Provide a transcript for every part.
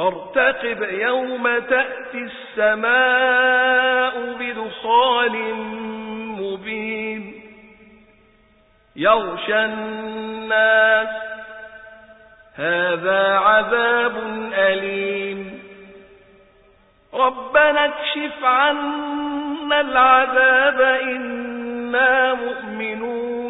فارتقب يوم تأتي السماء بدخال مبين. يغشى الناس. هذا عذاب أليم. ربنا اكشف عنا العذاب إنا مؤمنون.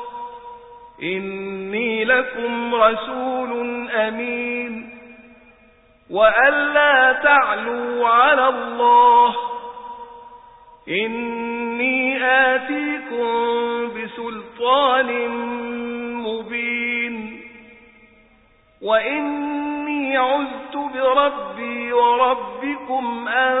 إني لكم رسول أمين. وألا تعلوا على الله. إني آتيكم بسلطان مبين. وإني عذت بربي وربكم أن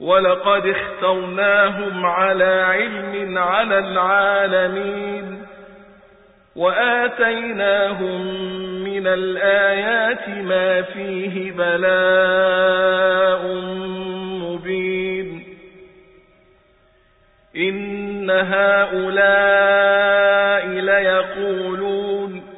ولقد اخترناهم على علم على العالمين وآتيناهم من الآيات ما فيه بلاء مبين إن هؤلاء ليقولون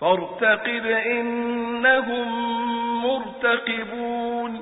فارتقب إنهم مرتقبون.